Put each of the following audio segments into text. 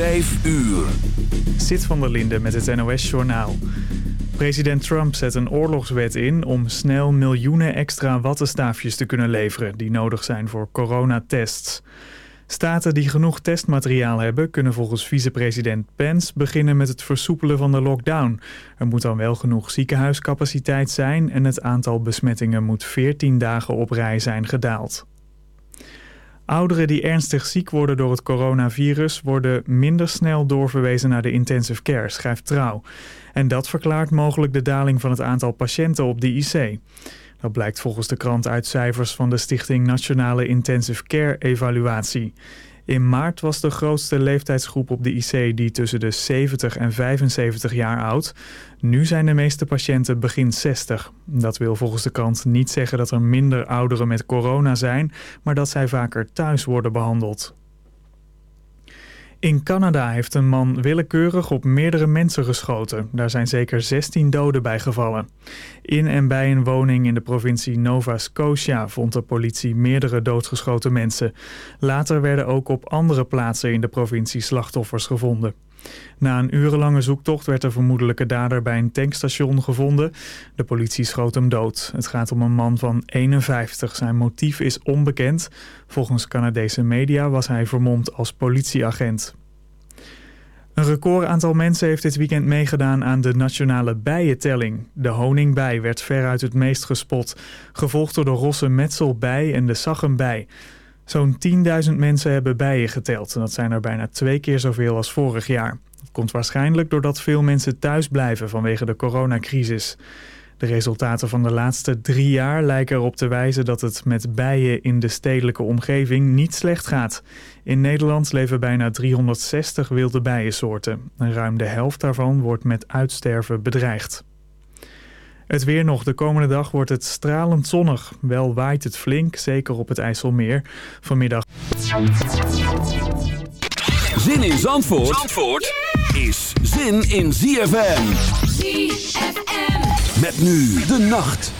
Vijf uur. Zit van der Linde met het NOS-journaal. President Trump zet een oorlogswet in om snel miljoenen extra wattenstaafjes te kunnen leveren... die nodig zijn voor coronatests. Staten die genoeg testmateriaal hebben... kunnen volgens vicepresident Pence beginnen met het versoepelen van de lockdown. Er moet dan wel genoeg ziekenhuiscapaciteit zijn... en het aantal besmettingen moet 14 dagen op rij zijn gedaald. Ouderen die ernstig ziek worden door het coronavirus... worden minder snel doorverwezen naar de intensive care, schrijft Trouw. En dat verklaart mogelijk de daling van het aantal patiënten op de IC. Dat blijkt volgens de krant uit cijfers van de Stichting Nationale Intensive Care Evaluatie. In maart was de grootste leeftijdsgroep op de IC die tussen de 70 en 75 jaar oud. Nu zijn de meeste patiënten begin 60. Dat wil volgens de krant niet zeggen dat er minder ouderen met corona zijn, maar dat zij vaker thuis worden behandeld. In Canada heeft een man willekeurig op meerdere mensen geschoten. Daar zijn zeker 16 doden bij gevallen. In en bij een woning in de provincie Nova Scotia vond de politie meerdere doodgeschoten mensen. Later werden ook op andere plaatsen in de provincie slachtoffers gevonden. Na een urenlange zoektocht werd de vermoedelijke dader bij een tankstation gevonden. De politie schoot hem dood. Het gaat om een man van 51. Zijn motief is onbekend. Volgens Canadese media was hij vermomd als politieagent. Een record aantal mensen heeft dit weekend meegedaan aan de nationale bijentelling. De honingbij werd veruit het meest gespot, gevolgd door de rosse metselbij en de zaggembij. Zo'n 10.000 mensen hebben bijen geteld en dat zijn er bijna twee keer zoveel als vorig jaar. Dat komt waarschijnlijk doordat veel mensen thuis blijven vanwege de coronacrisis. De resultaten van de laatste drie jaar lijken erop te wijzen dat het met bijen in de stedelijke omgeving niet slecht gaat. In Nederland leven bijna 360 wilde bijensoorten. En ruim de helft daarvan wordt met uitsterven bedreigd. Het weer nog. De komende dag wordt het stralend zonnig. Wel waait het flink, zeker op het IJsselmeer. Vanmiddag... Zin in Zandvoort, Zandvoort is zin in ZFM. ZFM. Met nu de nacht.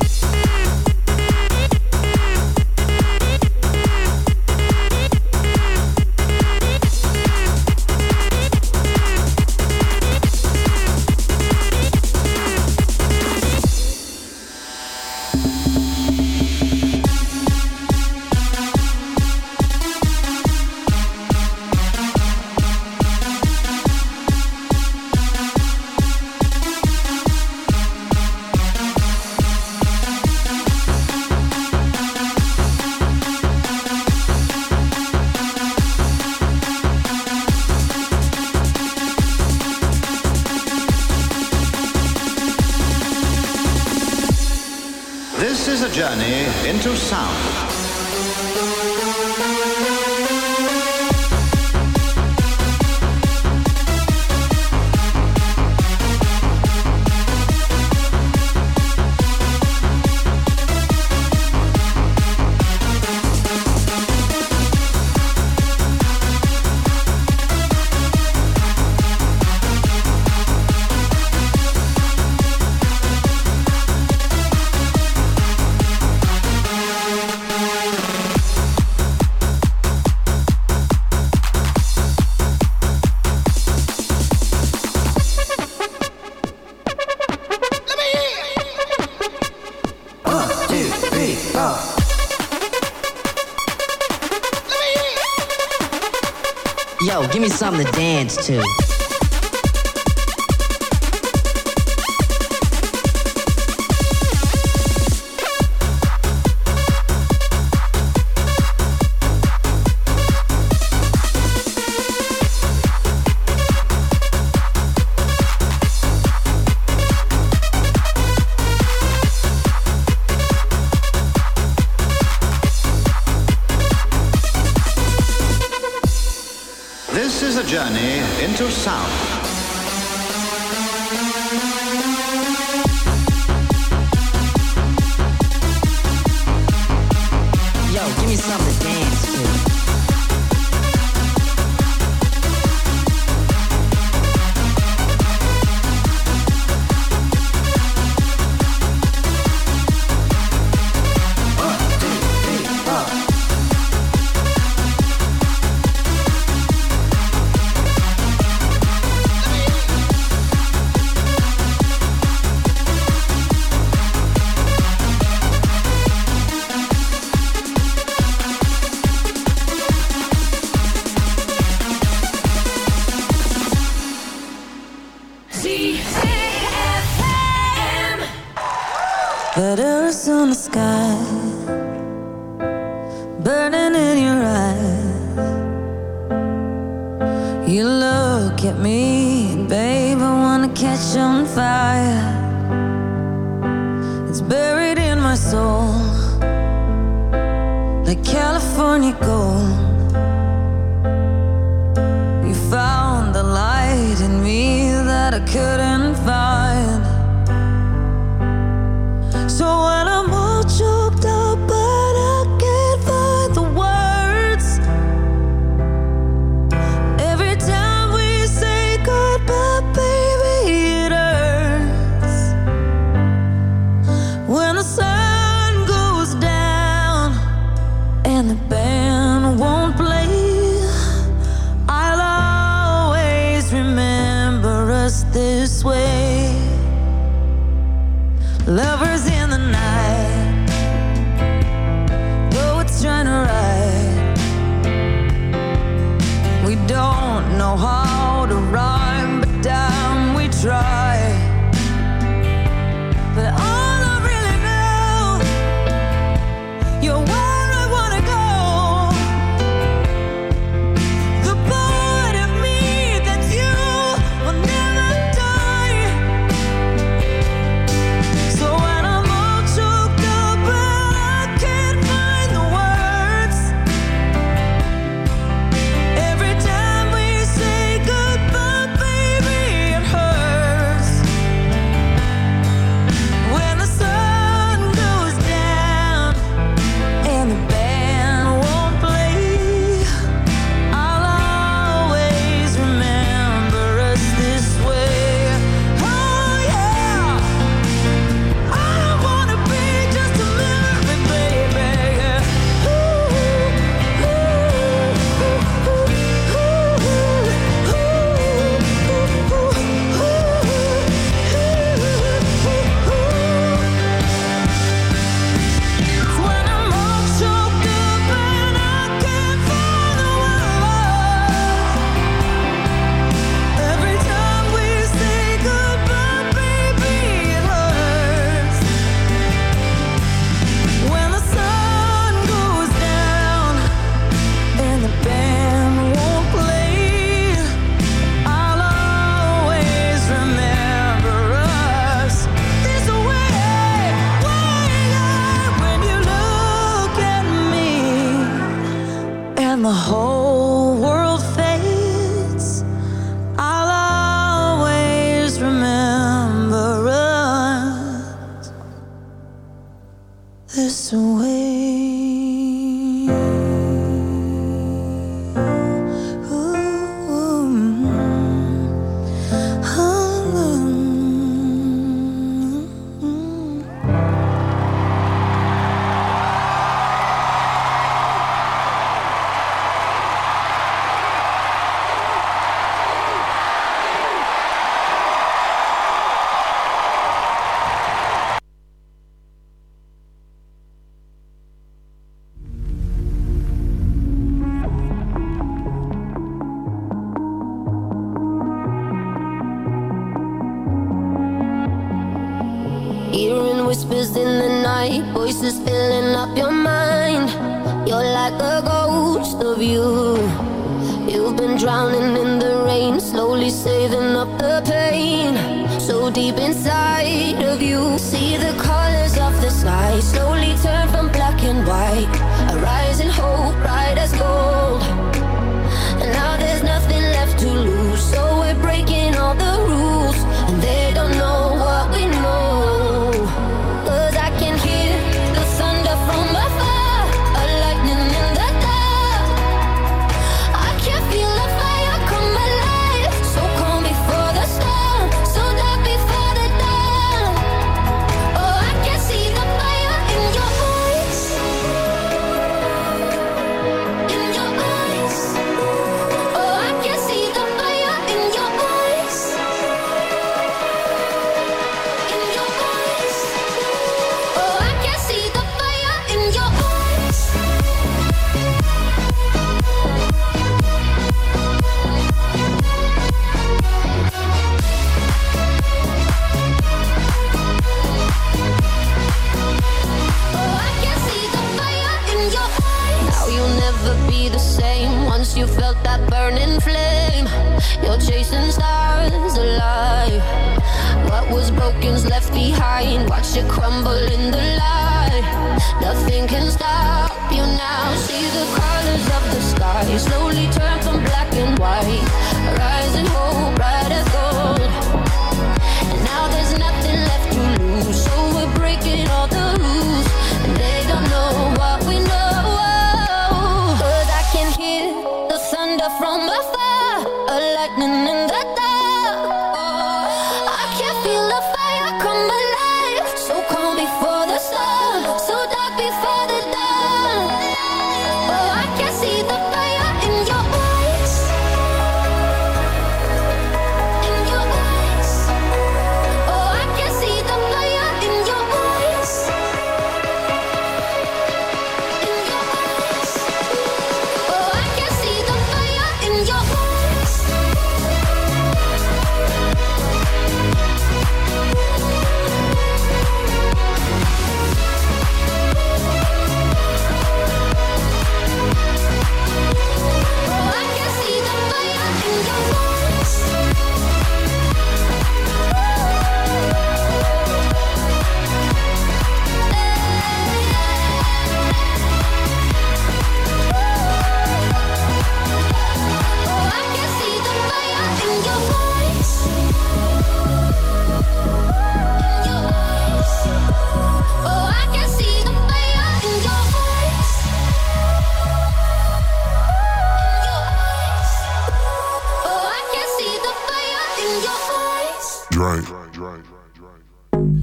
Something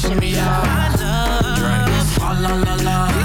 shimmy, me yeah. Love, la la la.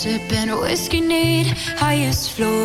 sipping whiskey, need highest floor.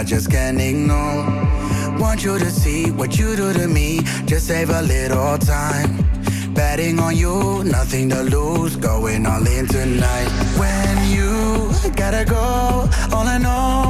I just can't ignore. Want you to see what you do to me, just save a little time. Betting on you, nothing to lose, going all in tonight. When you gotta go, all I know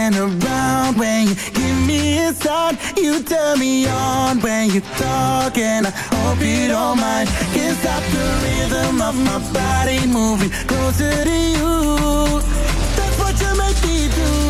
Around when you give me a sign. You turn me on when you talk, and I hope you don't mind. Can't stop the rhythm of my body moving closer to you. That's what you make me do.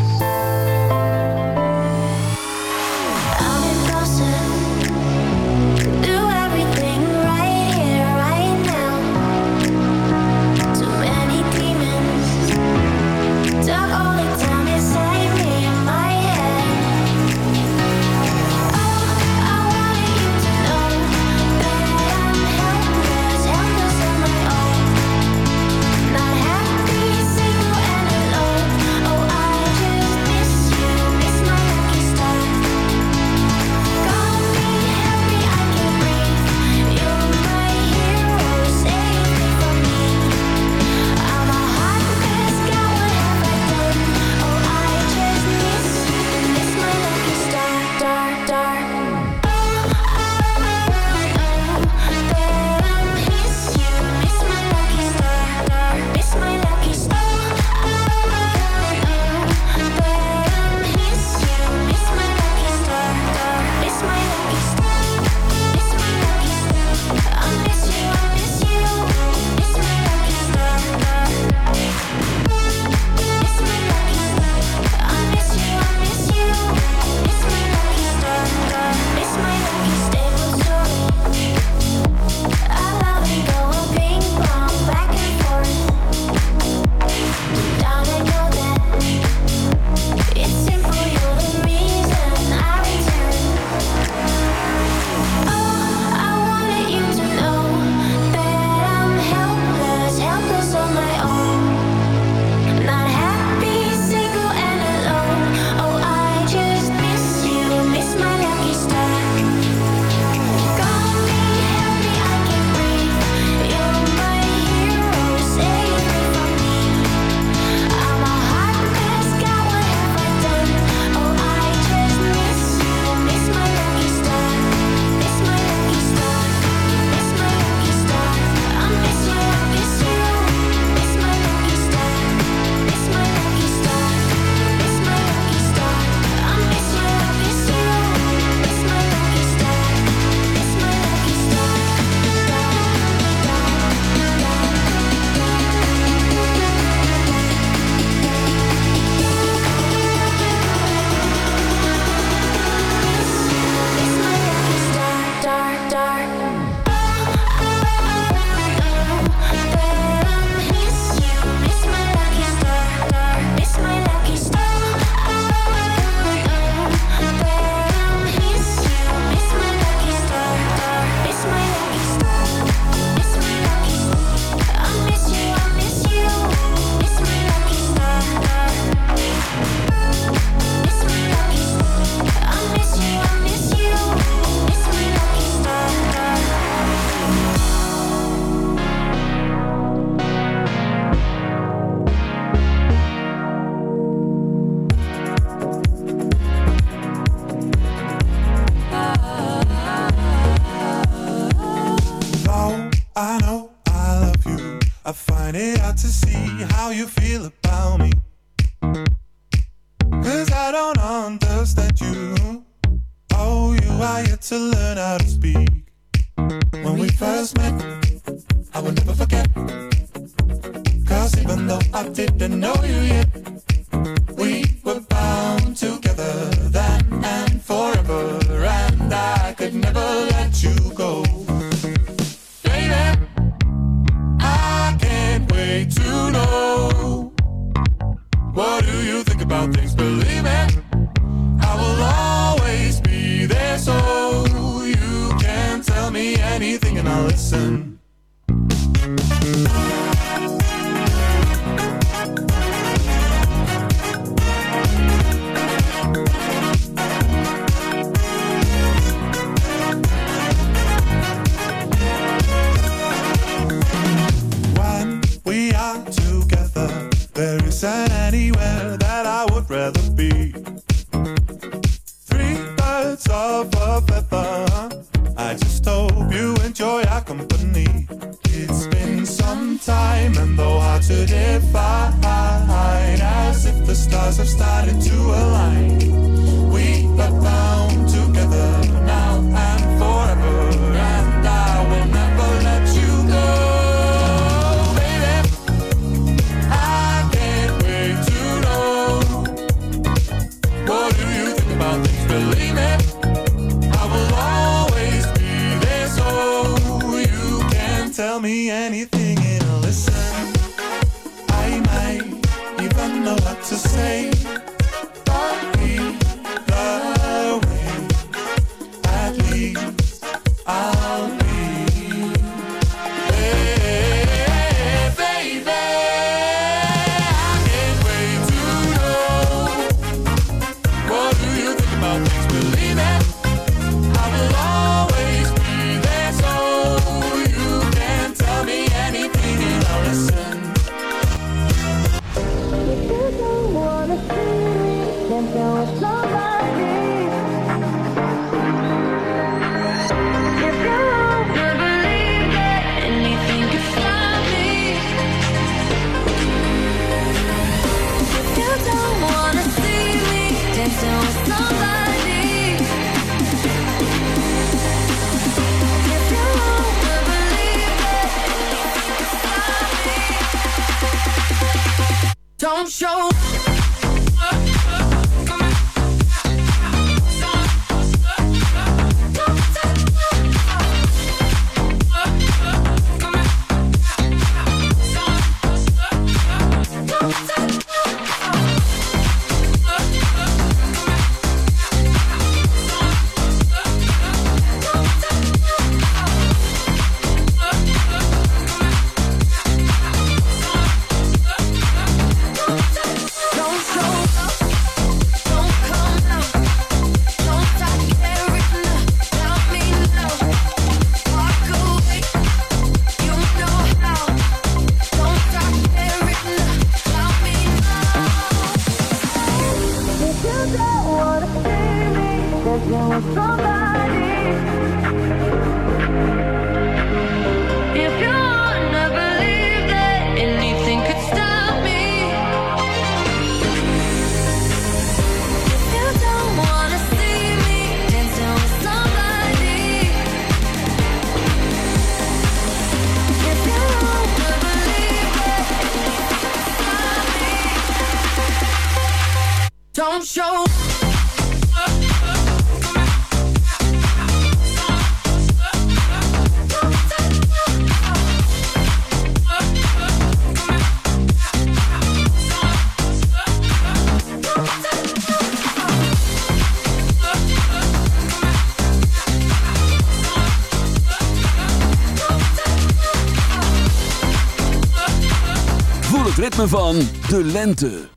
Van de lente.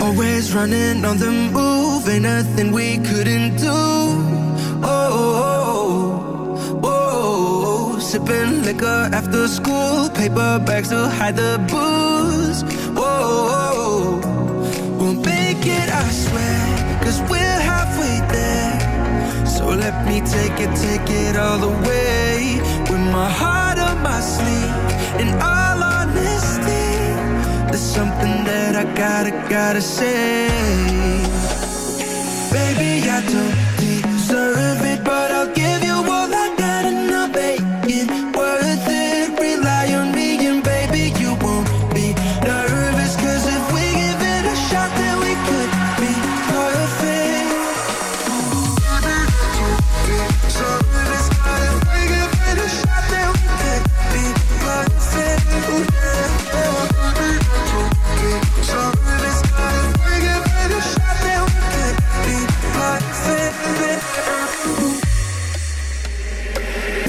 Always running on the move, ain't nothing we couldn't do. Oh, oh, oh, oh. sipping liquor after school, paper bags to hide the booze. Oh, oh, oh we'll make it, I swear, cause we're halfway there. So let me take it, take it all the way with my heart my sleep. In all honesty, there's something that I gotta, gotta say. Baby, I don't deserve it, but I'll give you